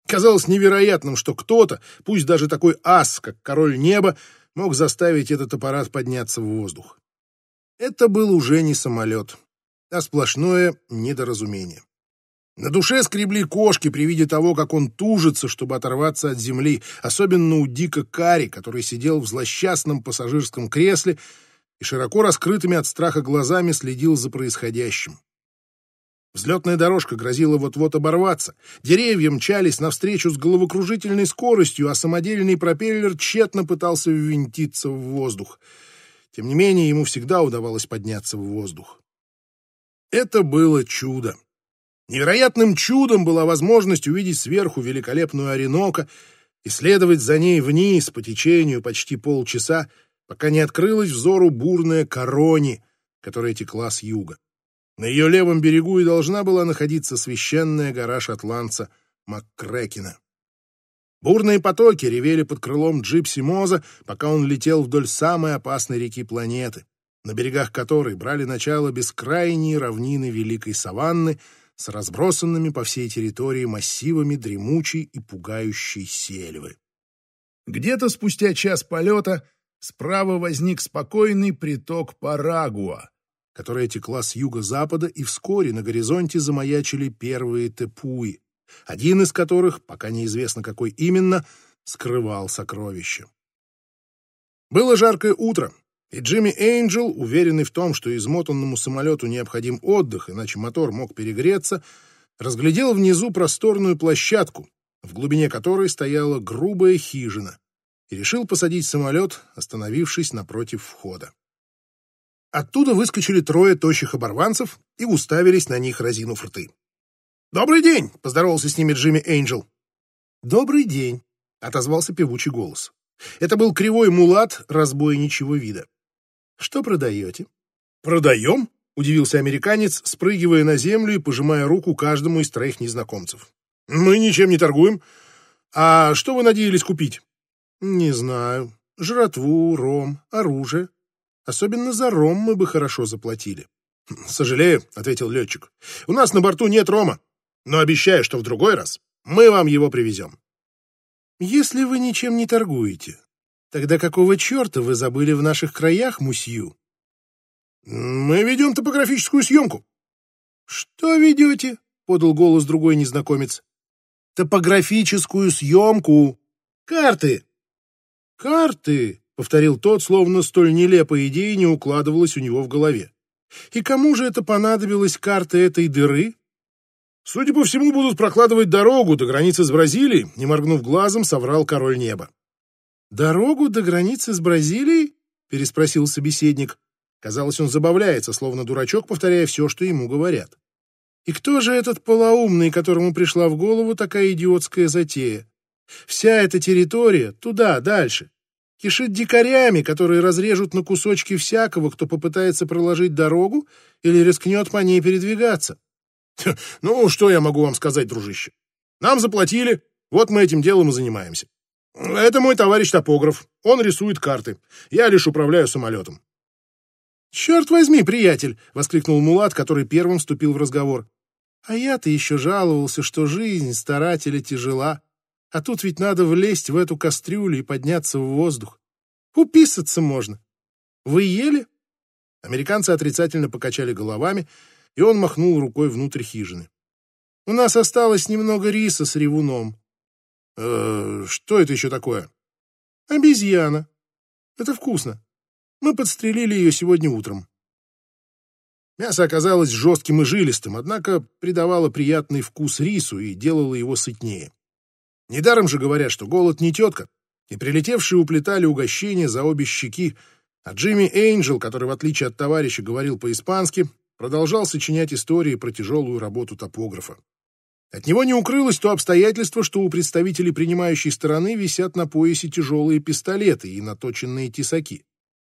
Казалось невероятным, что кто-то, пусть даже такой ас, как король неба, мог заставить этот аппарат подняться в воздух. Это был уже не самолет, а сплошное недоразумение. На душе скребли кошки при виде того, как он тужится, чтобы оторваться от земли, особенно у Дика Кари, который сидел в злосчастном пассажирском кресле и широко раскрытыми от страха глазами следил за происходящим. Взлетная дорожка грозила вот-вот оборваться, деревья мчались навстречу с головокружительной скоростью, а самодельный пропеллер тщетно пытался ввинтиться в воздух. Тем не менее, ему всегда удавалось подняться в воздух. Это было чудо. Невероятным чудом была возможность увидеть сверху великолепную Оренока и следовать за ней вниз по течению почти полчаса, пока не открылась взору бурная Корони, которая текла с юга. На ее левом берегу и должна была находиться священная гора шотландца Маккрекина. Бурные потоки ревели под крылом Джипси Моза, пока он летел вдоль самой опасной реки планеты, на берегах которой брали начало бескрайние равнины Великой Саванны с разбросанными по всей территории массивами дремучей и пугающей сельвы. Где-то спустя час полета справа возник спокойный приток Парагуа, которая текла с юго-запада, и вскоре на горизонте замаячили первые тепуи, один из которых, пока неизвестно какой именно, скрывал сокровища. Было жаркое утро, и Джимми Эйнджел, уверенный в том, что измотанному самолету необходим отдых, иначе мотор мог перегреться, разглядел внизу просторную площадку, в глубине которой стояла грубая хижина, и решил посадить самолет, остановившись напротив входа. Оттуда выскочили трое тощих оборванцев и уставились на них, разинув рты. «Добрый день!» — поздоровался с ними Джимми Эйнджел. «Добрый день!» — отозвался певучий голос. Это был кривой мулат разбойничего вида. «Что продаете?» «Продаем?» — удивился американец, спрыгивая на землю и пожимая руку каждому из троих незнакомцев. «Мы ничем не торгуем. А что вы надеялись купить?» «Не знаю. Жратву, ром, оружие. Особенно за ром мы бы хорошо заплатили». «Сожалею», — ответил летчик. «У нас на борту нет рома но обещаю, что в другой раз мы вам его привезем. Если вы ничем не торгуете, тогда какого черта вы забыли в наших краях, мусью? Мы ведем топографическую съемку. Что ведете? Подал голос другой незнакомец. Топографическую съемку. Карты. Карты, повторил тот, словно столь нелепая идея не укладывалась у него в голове. И кому же это понадобилась карта этой дыры? Судя по всему, будут прокладывать дорогу до границы с Бразилией, не моргнув глазом, соврал король неба. «Дорогу до границы с Бразилией?» — переспросил собеседник. Казалось, он забавляется, словно дурачок, повторяя все, что ему говорят. «И кто же этот полоумный, которому пришла в голову такая идиотская затея? Вся эта территория, туда, дальше, кишит дикарями, которые разрежут на кусочки всякого, кто попытается проложить дорогу или рискнет по ней передвигаться. Ну, что я могу вам сказать, дружище? Нам заплатили, вот мы этим делом и занимаемся. Это мой товарищ-топограф. Он рисует карты. Я лишь управляю самолетом. «Черт возьми, приятель!» — воскликнул Мулат, который первым вступил в разговор. «А я-то еще жаловался, что жизнь старателя тяжела, а тут ведь надо влезть в эту кастрюлю и подняться в воздух. Уписаться можно. Вы ели?» Американцы отрицательно покачали головами, и он махнул рукой внутрь хижины. «У нас осталось немного риса с ревуном». «Э, «Что это еще такое?» «Обезьяна. Это вкусно. Мы подстрелили ее сегодня утром». Мясо оказалось жестким и жилистым, однако придавало приятный вкус рису и делало его сытнее. Недаром же говорят, что голод не тетка, и прилетевшие уплетали угощения за обе щеки, а Джимми Эйнджел, который, в отличие от товарища, говорил по-испански, продолжал сочинять истории про тяжелую работу топографа. От него не укрылось то обстоятельство, что у представителей принимающей стороны висят на поясе тяжелые пистолеты и наточенные тесаки.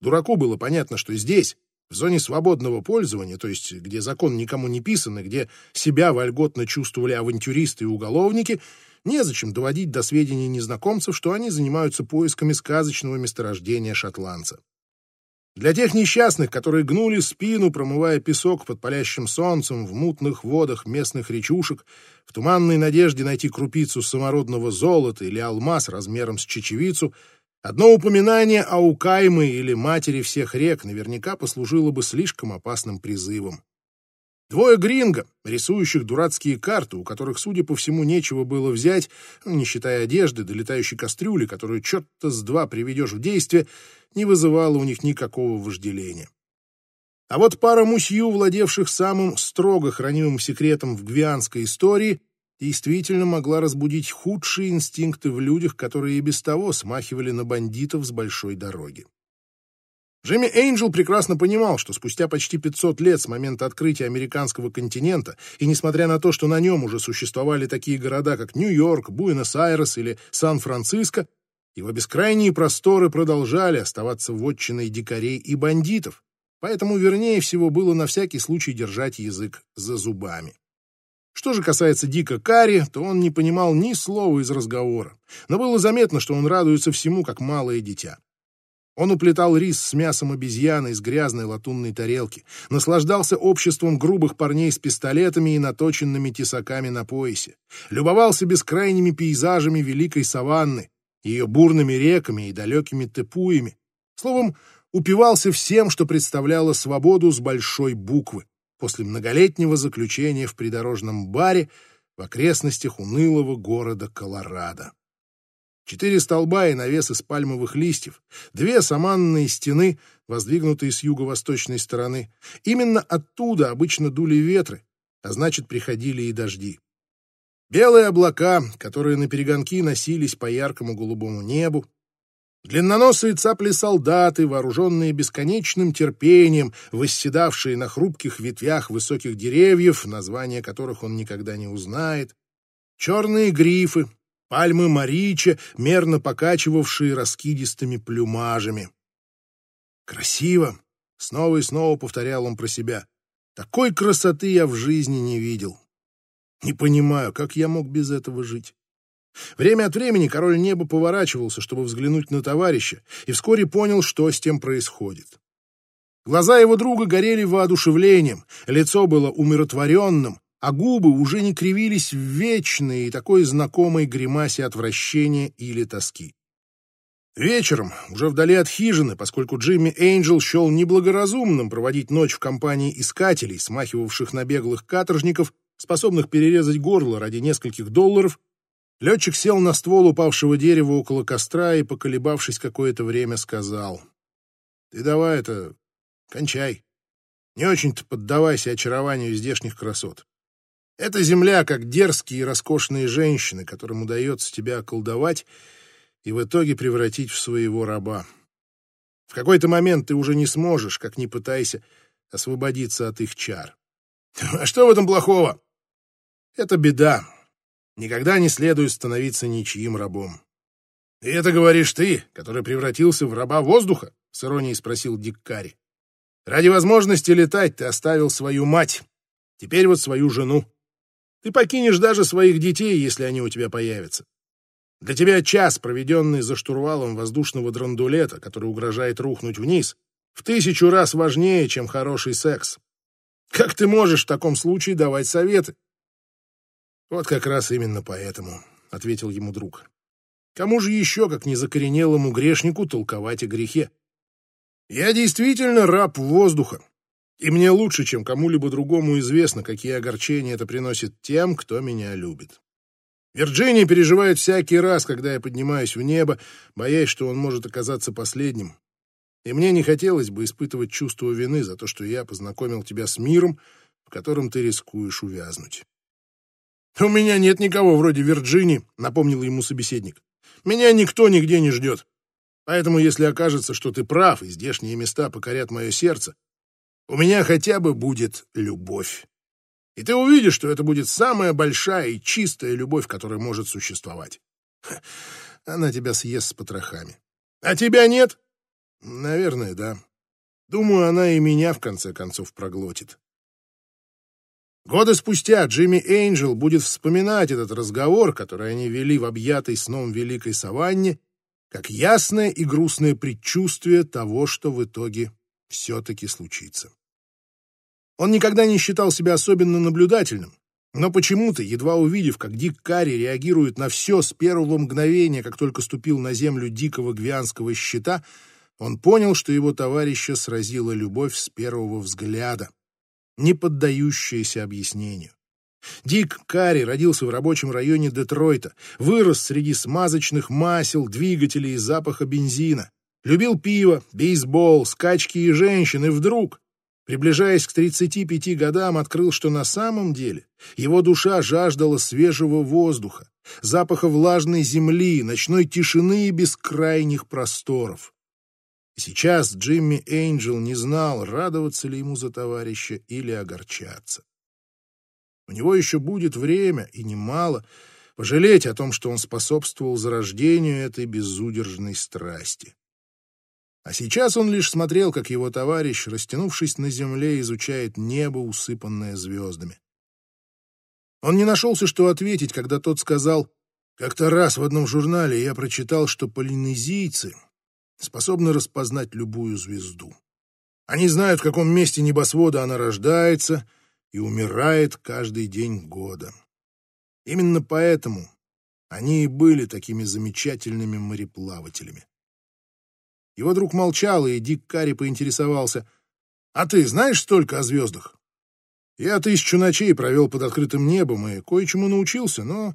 Дураку было понятно, что здесь, в зоне свободного пользования, то есть где закон никому не писан и где себя вольготно чувствовали авантюристы и уголовники, незачем доводить до сведения незнакомцев, что они занимаются поисками сказочного месторождения шотландца. Для тех несчастных, которые гнули спину, промывая песок под палящим солнцем в мутных водах местных речушек, в туманной надежде найти крупицу самородного золота или алмаз размером с чечевицу, одно упоминание о Укаймы или матери всех рек наверняка послужило бы слишком опасным призывом. Двое гринго, рисующих дурацкие карты, у которых, судя по всему, нечего было взять, ну, не считая одежды, долетающей кастрюли, которую черт-то с два приведешь в действие, не вызывало у них никакого вожделения. А вот пара мусью, владевших самым строго хранимым секретом в гвианской истории, действительно могла разбудить худшие инстинкты в людях, которые и без того смахивали на бандитов с большой дороги. Джимми Эйнджел прекрасно понимал, что спустя почти 500 лет с момента открытия американского континента, и несмотря на то, что на нем уже существовали такие города, как Нью-Йорк, Буэнос-Айрес или Сан-Франциско, его бескрайние просторы продолжали оставаться вотчиной дикарей и бандитов, поэтому вернее всего было на всякий случай держать язык за зубами. Что же касается Дика Карри, то он не понимал ни слова из разговора, но было заметно, что он радуется всему, как малое дитя. Он уплетал рис с мясом обезьяны из грязной латунной тарелки, наслаждался обществом грубых парней с пистолетами и наточенными тесаками на поясе, любовался бескрайними пейзажами великой саванны, ее бурными реками и далекими тепуями, словом, упивался всем, что представляло свободу с большой буквы после многолетнего заключения в придорожном баре в окрестностях унылого города Колорадо. Четыре столба и навес из пальмовых листьев, две саманные стены, воздвигнутые с юго-восточной стороны. Именно оттуда обычно дули ветры, а значит, приходили и дожди. Белые облака, которые на перегонки носились по яркому голубому небу, длинноносые цапли-солдаты, вооруженные бесконечным терпением, восседавшие на хрупких ветвях высоких деревьев, названия которых он никогда не узнает, черные грифы, пальмы Марича, мерно покачивавшие раскидистыми плюмажами. «Красиво!» — снова и снова повторял он про себя. «Такой красоты я в жизни не видел. Не понимаю, как я мог без этого жить». Время от времени король неба поворачивался, чтобы взглянуть на товарища, и вскоре понял, что с тем происходит. Глаза его друга горели воодушевлением, лицо было умиротворенным, а губы уже не кривились в вечной и такой знакомой гримасе отвращения или тоски. Вечером, уже вдали от хижины, поскольку Джимми Эйнджел счел неблагоразумным проводить ночь в компании искателей, смахивавших на беглых каторжников, способных перерезать горло ради нескольких долларов, летчик сел на ствол упавшего дерева около костра и, поколебавшись какое-то время, сказал, «Ты давай это, кончай. Не очень-то поддавайся очарованию здешних красот. Эта земля, как дерзкие и роскошные женщины, которым удается тебя околдовать и в итоге превратить в своего раба. В какой-то момент ты уже не сможешь, как ни пытайся, освободиться от их чар. А что в этом плохого? Это беда. Никогда не следует становиться ничьим рабом. И это говоришь ты, который превратился в раба воздуха? С иронией спросил Дик Карри. Ради возможности летать ты оставил свою мать. Теперь вот свою жену. Ты покинешь даже своих детей, если они у тебя появятся. Для тебя час, проведенный за штурвалом воздушного драндулета, который угрожает рухнуть вниз, в тысячу раз важнее, чем хороший секс. Как ты можешь в таком случае давать советы? Вот как раз именно поэтому, — ответил ему друг. Кому же еще, как незакоренелому грешнику, толковать о грехе? Я действительно раб воздуха, и мне лучше, чем кому-либо другому известно, какие огорчения это приносит тем, кто меня любит. Вирджиния переживает всякий раз, когда я поднимаюсь в небо, боясь, что он может оказаться последним. И мне не хотелось бы испытывать чувство вины за то, что я познакомил тебя с миром, в котором ты рискуешь увязнуть. «У меня нет никого вроде Вирджинии», — напомнил ему собеседник. «Меня никто нигде не ждет. Поэтому, если окажется, что ты прав, и здешние места покорят мое сердце, у меня хотя бы будет любовь. И ты увидишь, что это будет самая большая и чистая любовь, которая может существовать. Она тебя съест с потрохами. А тебя нет? Наверное, да. Думаю, она и меня в конце концов проглотит. Годы спустя Джимми Эйнджел будет вспоминать этот разговор, который они вели в объятой сном Великой Саванне, как ясное и грустное предчувствие того, что в итоге все-таки случится. Он никогда не считал себя особенно наблюдательным, но почему-то, едва увидев, как Дик Карри реагирует на все с первого мгновения, как только ступил на землю дикого гвианского щита, он понял, что его товарища сразила любовь с первого взгляда, не поддающаяся объяснению. Дик Карри родился в рабочем районе Детройта, вырос среди смазочных масел, двигателей и запаха бензина, любил пиво, бейсбол, скачки и женщин, и вдруг Приближаясь к 35 годам, открыл, что на самом деле его душа жаждала свежего воздуха, запаха влажной земли, ночной тишины и бескрайних просторов. Сейчас Джимми Эйнджел не знал, радоваться ли ему за товарища или огорчаться. У него еще будет время, и немало, пожалеть о том, что он способствовал зарождению этой безудержной страсти. А сейчас он лишь смотрел, как его товарищ, растянувшись на земле, изучает небо, усыпанное звездами. Он не нашелся, что ответить, когда тот сказал, «Как-то раз в одном журнале я прочитал, что полинезийцы способны распознать любую звезду. Они знают, в каком месте небосвода она рождается и умирает каждый день года. Именно поэтому они и были такими замечательными мореплавателями. Его друг молчал, и Дик Карри поинтересовался, «А ты знаешь столько о звездах?» «Я тысячу ночей провел под открытым небом и кое-чему научился, но,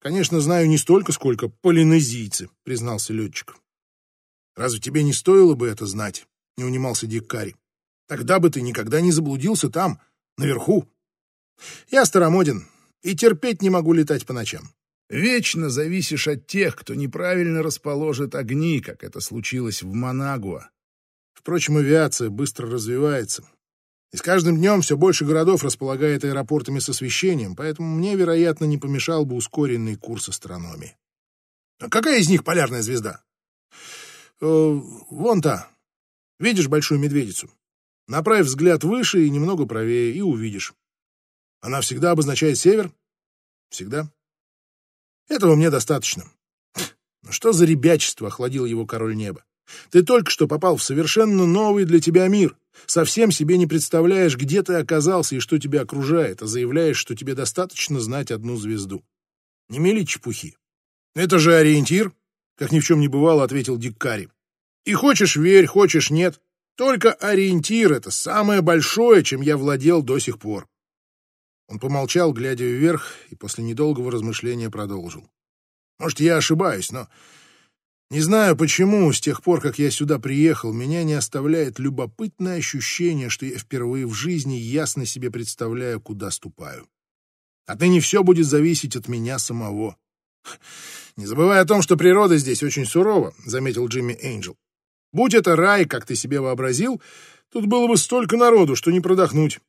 конечно, знаю не столько, сколько полинезийцы», — признался летчик. «Разве тебе не стоило бы это знать?» — не унимался Дик Карри. «Тогда бы ты никогда не заблудился там, наверху. Я старомоден и терпеть не могу летать по ночам. Вечно зависишь от тех, кто неправильно расположит огни, как это случилось в Манагуа. Впрочем, авиация быстро развивается. И с каждым днем все больше городов располагает аэропортами с освещением, поэтому мне, вероятно, не помешал бы ускоренный курс астрономии. А какая из них полярная звезда? Э, вон та. Видишь большую медведицу? Направь взгляд выше и немного правее, и увидишь. Она всегда обозначает север? Всегда. Этого мне достаточно. Но что за ребячество охладил его король неба? Ты только что попал в совершенно новый для тебя мир. Совсем себе не представляешь, где ты оказался и что тебя окружает, а заявляешь, что тебе достаточно знать одну звезду. Не мели чепухи. Это же ориентир, как ни в чем не бывало, ответил Диккари. И хочешь верь, хочешь нет. Только ориентир — это самое большое, чем я владел до сих пор. Он помолчал, глядя вверх, и после недолгого размышления продолжил. Может, я ошибаюсь, но не знаю почему, с тех пор, как я сюда приехал, меня не оставляет любопытное ощущение, что я впервые в жизни ясно себе представляю, куда ступаю. Отныне все будет зависеть от меня самого. «Не забывай о том, что природа здесь очень сурова», — заметил Джимми Эйнджел. «Будь это рай, как ты себе вообразил, тут было бы столько народу, что не продохнуть.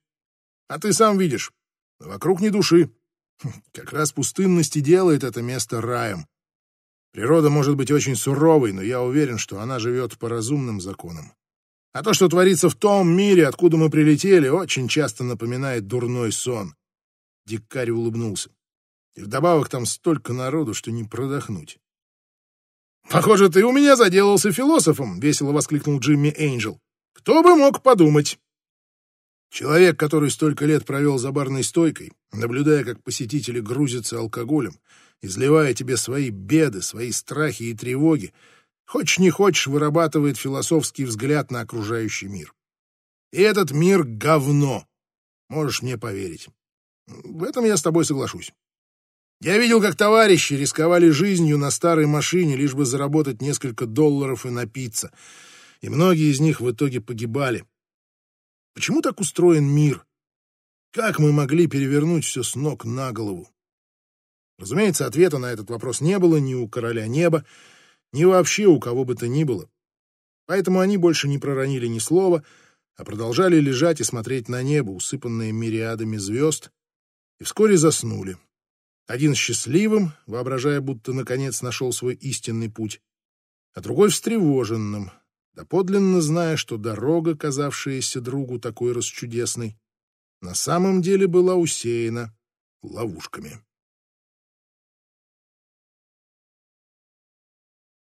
А ты сам видишь, вокруг ни души. Как раз пустынность и делает это место раем. Природа может быть очень суровой, но я уверен, что она живет по разумным законам. А то, что творится в том мире, откуда мы прилетели, очень часто напоминает дурной сон. Дикарь улыбнулся. И вдобавок там столько народу, что не продохнуть. «Похоже, ты у меня заделался философом», — весело воскликнул Джимми Эйнджел. «Кто бы мог подумать?» Человек, который столько лет провел за барной стойкой, наблюдая, как посетители грузятся алкоголем, изливая тебе свои беды, свои страхи и тревоги, хочешь не хочешь, вырабатывает философский взгляд на окружающий мир. И этот мир — говно. Можешь мне поверить. В этом я с тобой соглашусь. Я видел, как товарищи рисковали жизнью на старой машине, лишь бы заработать несколько долларов и напиться. И многие из них в итоге погибали. Почему так устроен мир? Как мы могли перевернуть все с ног на голову? Разумеется, ответа на этот вопрос не было ни у короля неба, ни вообще у кого бы то ни было. Поэтому они больше не проронили ни слова, а продолжали лежать и смотреть на небо, усыпанное мириадами звезд, и вскоре заснули. Один счастливым, воображая, будто наконец нашел свой истинный путь, а другой встревоженным, доподлинно зная, что дорога, казавшаяся другу такой расчудесной, на самом деле была усеяна ловушками.